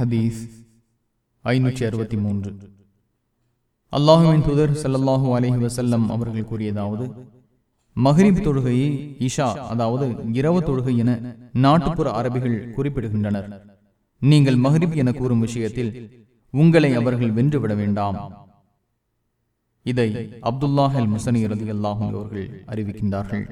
ஹதீஸ் ஐநூற்றி அறுபத்தி மூன்று. அல்லாஹுவின் துதர் ஸல்லல்லாஹு அலஹி வசல்லம் அவர்கள் கூறியதாவது மஹ்ரிப் தொழுகையை இஷா அதாவது இரவு தொழுகை என நாட்டுப்புற அரபிகள் குறிப்பிடுகின்றனர். நீங்கள் மஹரிப் என கூறும் விஷயத்தில் உங்களை அவர்கள் வென்றுவிட வேண்டாம். இதை அப்துல்லாஹல் முசனி ரதி அல்லாஹும் அவர்கள் அறிவிக்கின்றார்கள்.